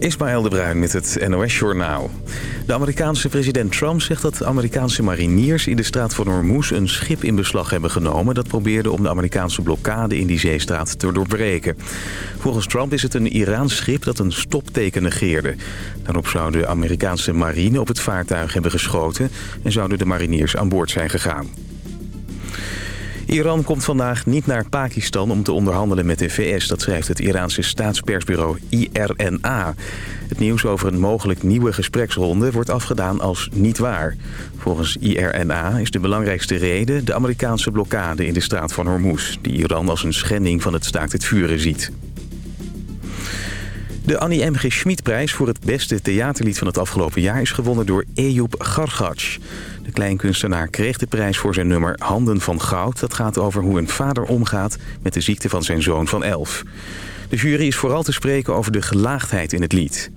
Ismaël de Bruin met het NOS Journaal. De Amerikaanse president Trump zegt dat Amerikaanse mariniers in de straat van Hormuz een schip in beslag hebben genomen... dat probeerde om de Amerikaanse blokkade in die zeestraat te doorbreken. Volgens Trump is het een Iraans schip dat een stopteken negeerde. Daarop zou de Amerikaanse marine op het vaartuig hebben geschoten... en zouden de mariniers aan boord zijn gegaan. Iran komt vandaag niet naar Pakistan om te onderhandelen met de VS. Dat schrijft het Iraanse staatspersbureau IRNA. Het nieuws over een mogelijk nieuwe gespreksronde wordt afgedaan als niet waar. Volgens IRNA is de belangrijkste reden de Amerikaanse blokkade in de straat van Hormuz... die Iran als een schending van het staakt het vuren ziet. De Annie M. G. Schmid-prijs voor het beste theaterlied van het afgelopen jaar... is gewonnen door Ejoep Gargac. De kleinkunstenaar kreeg de prijs voor zijn nummer Handen van Goud. Dat gaat over hoe een vader omgaat met de ziekte van zijn zoon van elf. De jury is vooral te spreken over de gelaagdheid in het lied.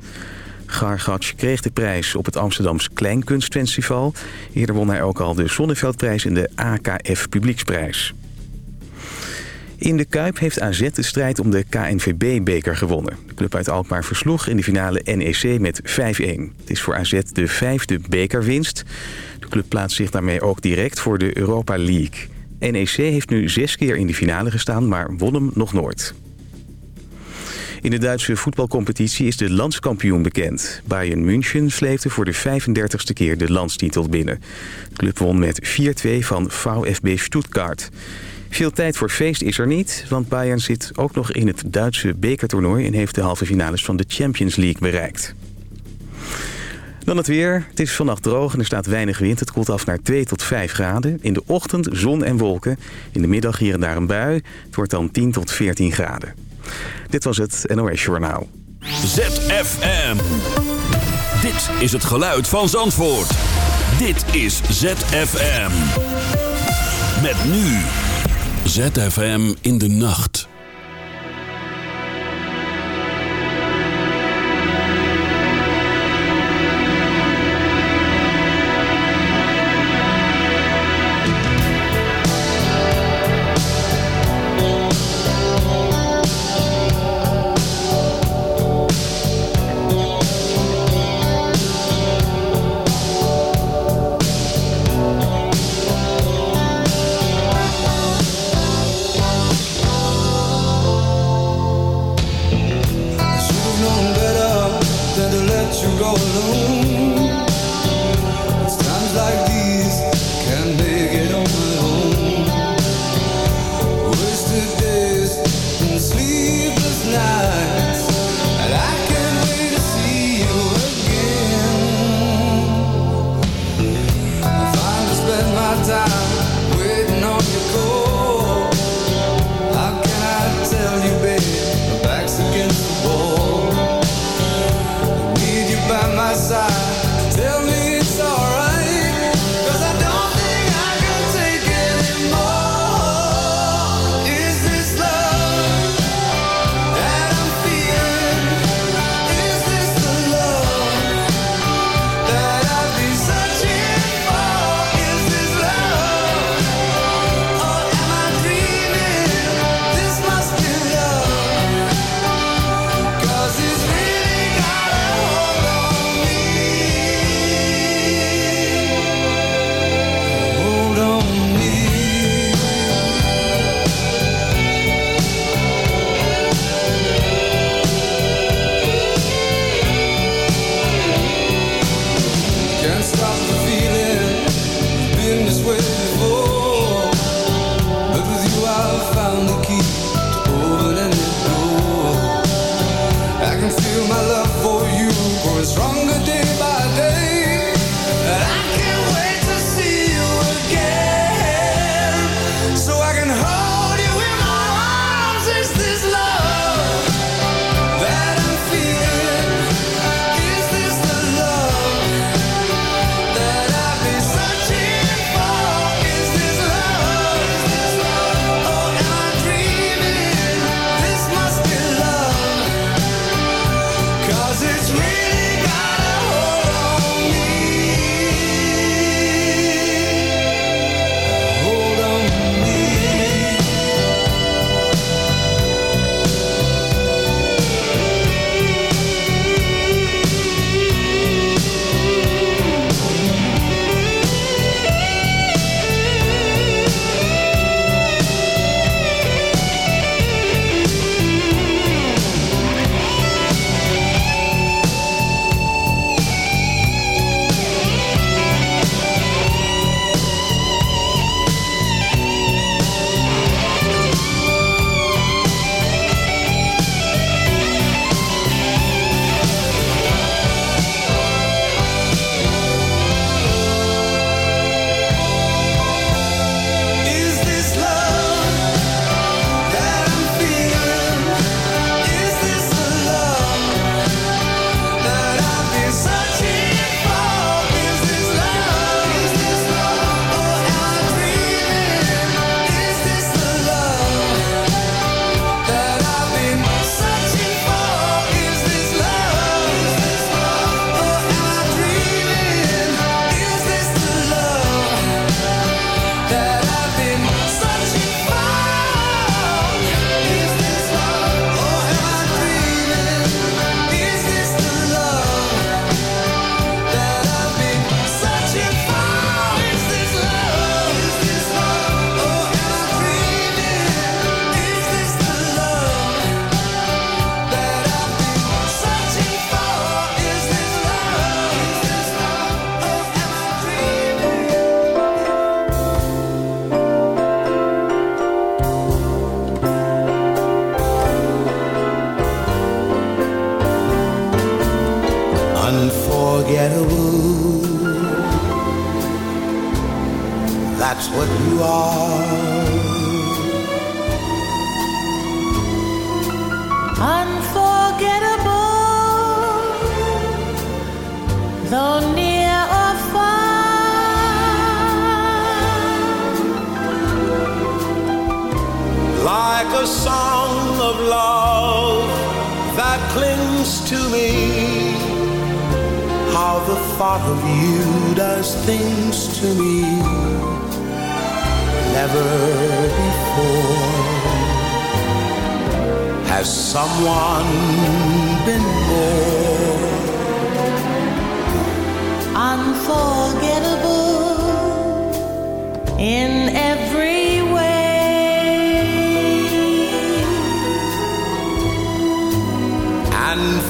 Gargac kreeg de prijs op het Amsterdams Kleinkunstfestival. Eerder won hij ook al de Zonneveldprijs en de AKF Publieksprijs. In de Kuip heeft AZ de strijd om de KNVB-beker gewonnen. De club uit Alkmaar versloeg in de finale NEC met 5-1. Het is voor AZ de vijfde bekerwinst. Club plaatst zich daarmee ook direct voor de Europa League. NEC heeft nu zes keer in de finale gestaan, maar won hem nog nooit. In de Duitse voetbalcompetitie is de landskampioen bekend. Bayern München sleepte voor de 35ste keer de landstitel binnen. De club won met 4-2 van VfB Stuttgart. Veel tijd voor feest is er niet, want Bayern zit ook nog in het Duitse bekertoernooi... en heeft de halve finales van de Champions League bereikt. Dan het weer. Het is vannacht droog en er staat weinig wind. Het koelt af naar 2 tot 5 graden. In de ochtend zon en wolken. In de middag hier en daar een bui. Het wordt dan 10 tot 14 graden. Dit was het NOS Journaal. ZFM. Dit is het geluid van Zandvoort. Dit is ZFM. Met nu... ZFM in de nacht.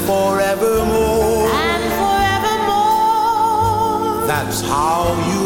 Forevermore. And forevermore, That's how you'll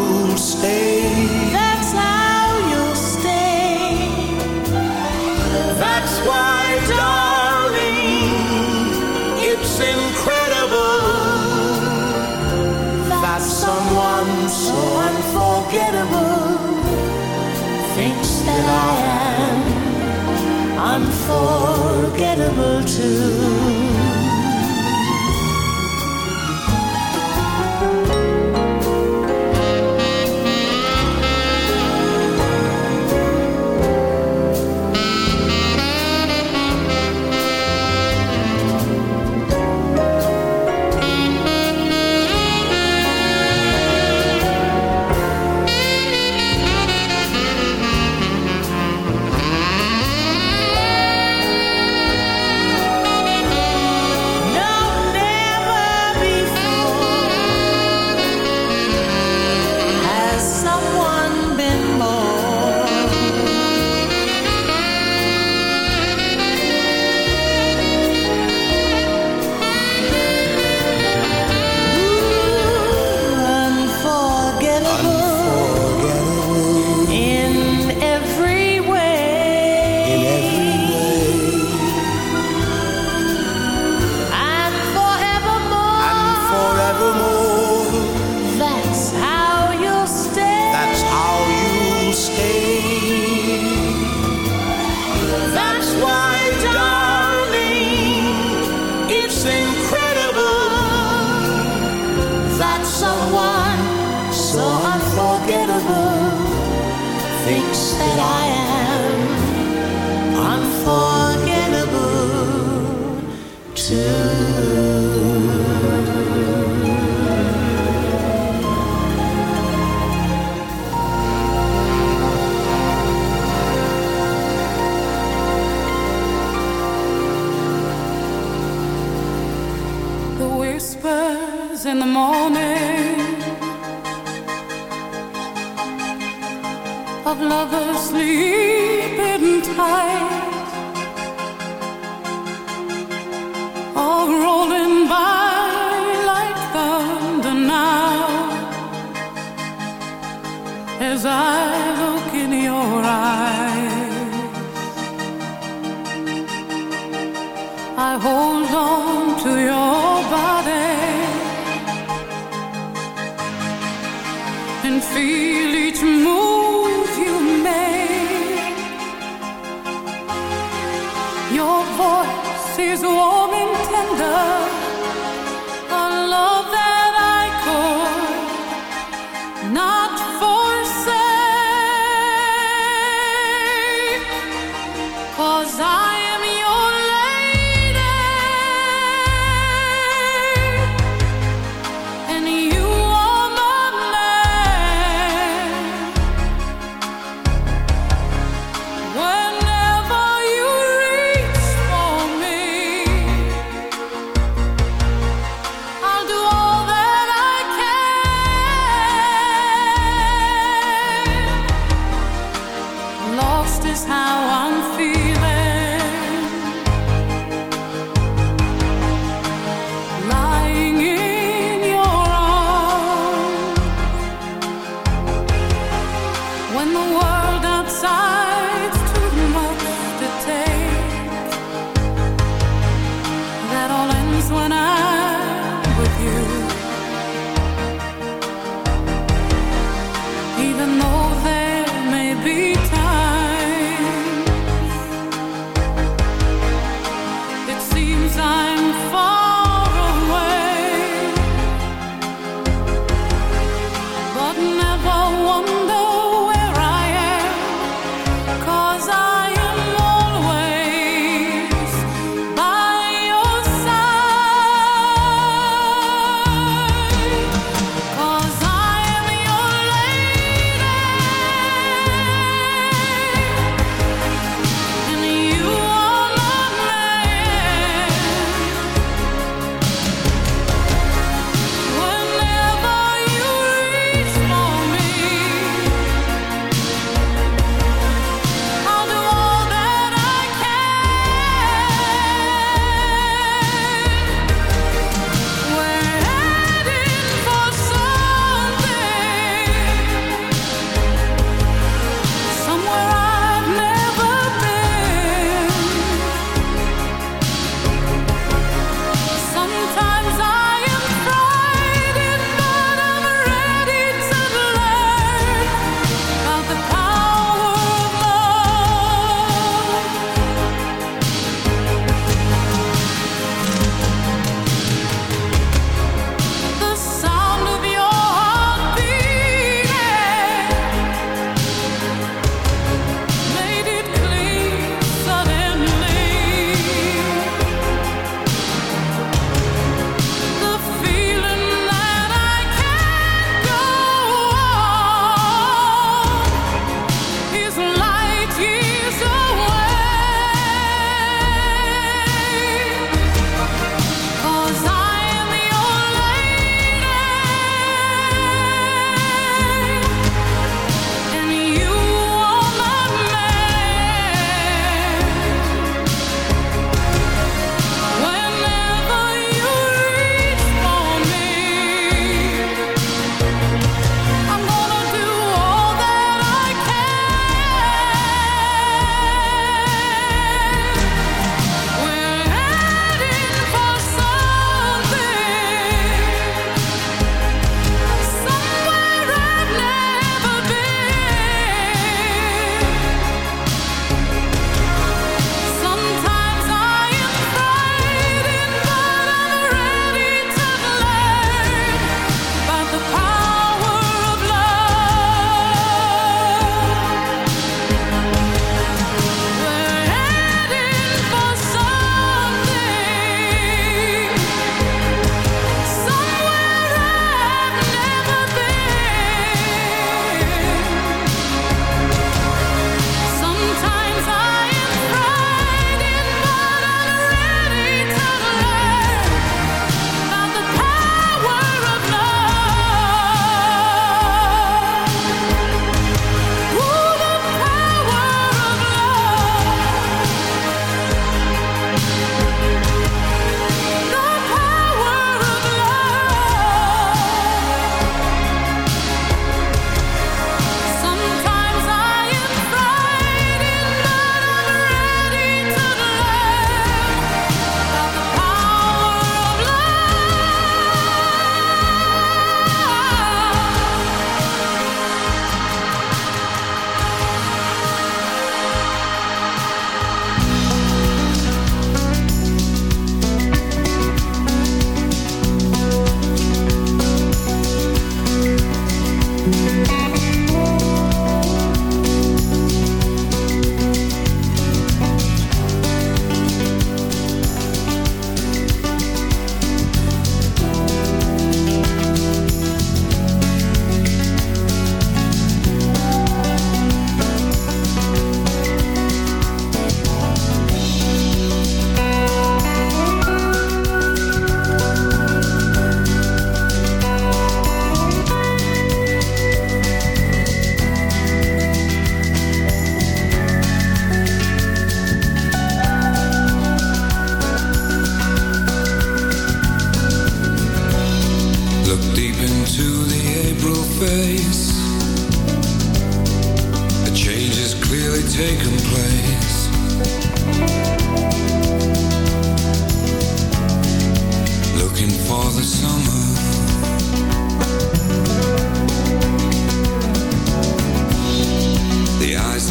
of lovers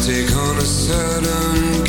Take on a sudden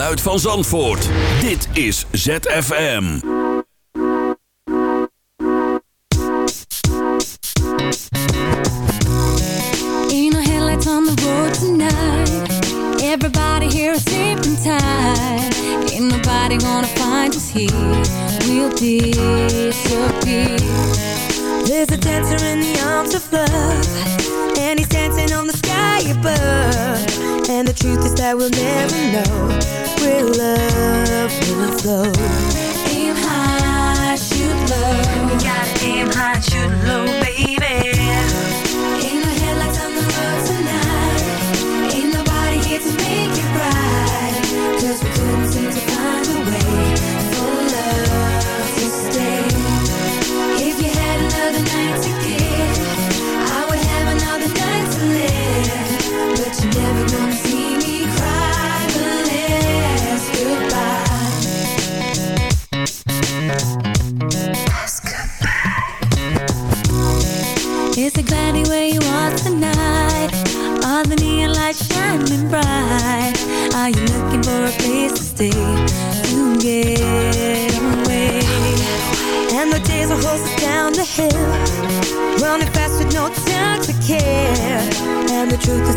geluid van Zandvoort. Dit is ZFM. Ain't no headlights on the road tonight. Everybody here is sleeping tight. Ain't nobody gonna find us here. We'll disappear. There's a dancer in the arms of love. And he's dancing on the sky above. And the truth is that we'll never know where love will flow. Aim high, shoot low. You gotta aim high, shoot low, never gonna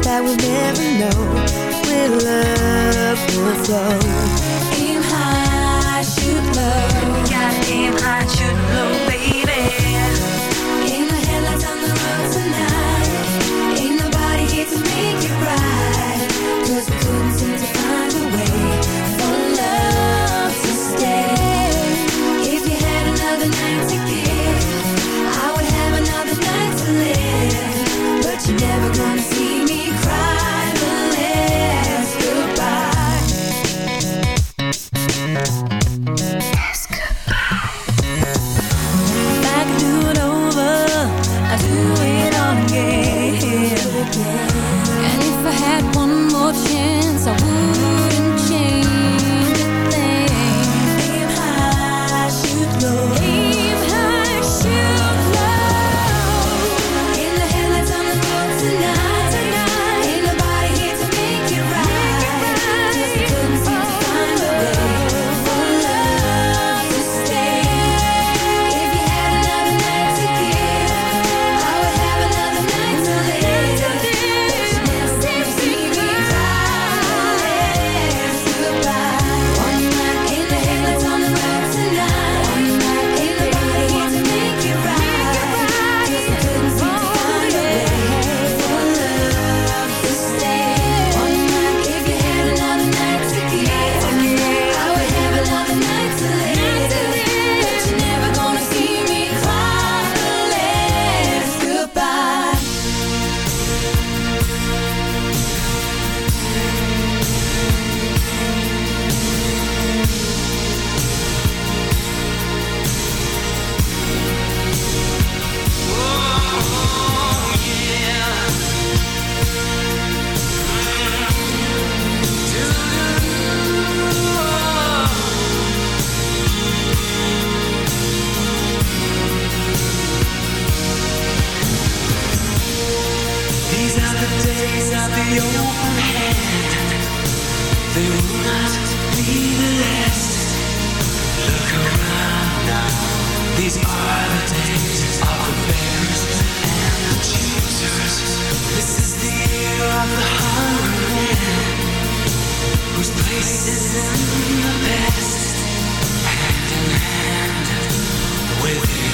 that we'll never know where love will flow. Aim high, shoot low. Got aim high, shoot low, baby. Headlights on the road tonight. Ain't nobody here to make we couldn't seem to find a way for love to stay. If you had another night to give, I would have another night to live. But you're never gonna see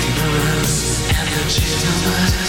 ignorance and the gentleness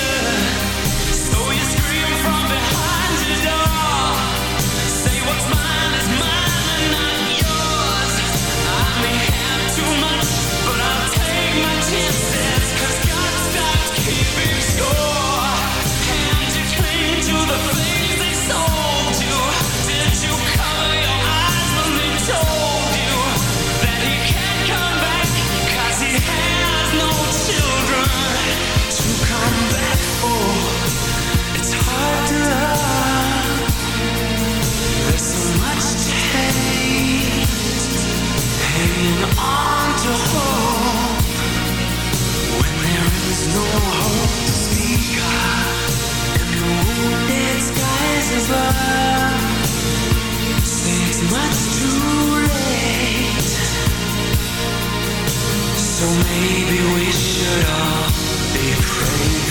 hanging on to hope when there is no hope to speak of, and the wounded skies above. It's much too late, so maybe we should all be praying.